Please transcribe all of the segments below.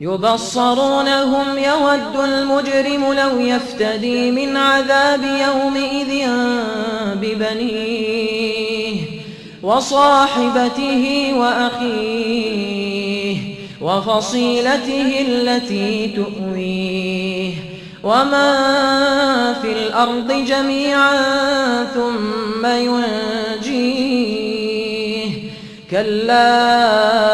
يبصرونهم يود المجرم لو يفتدي من عذاب يومئذ ببنيه وصاحبته وأخيه وفصيلته التي تؤويه وما في الأرض جميعا ثم ينجيه كلا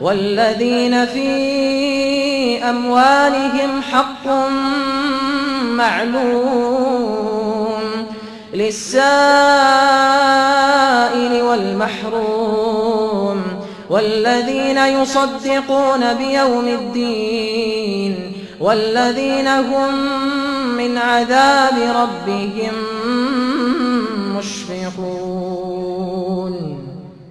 والذين في أموالهم حق معلوم للسائل والمحروم والذين يصدقون بيوم الدين والذين هم من عذاب ربهم مشفقون